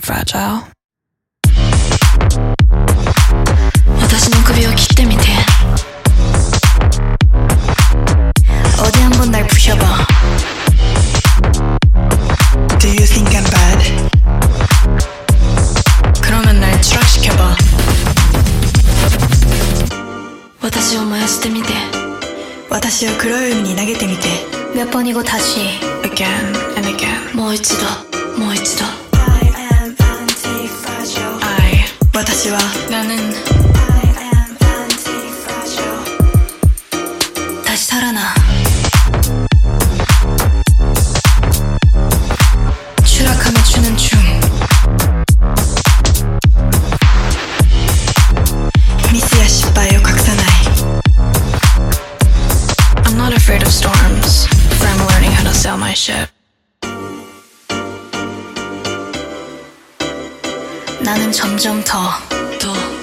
fragile. 私の首を切ってみて 어디 한번 날 부셔봐 Do you think I'm bad? 그러면 날 추락시켜봐 私を燃やしてみて私を黒い海に投げてみて몇 번이고 다시 Again and again もう一度もう一度 fragile. 나는 다시 살아나. 추락하며 추는 춤. 미스야 씨바요 각사나이. I'm not afraid of storms. I'm learning how to sail my ship. 나는 점점 더 없어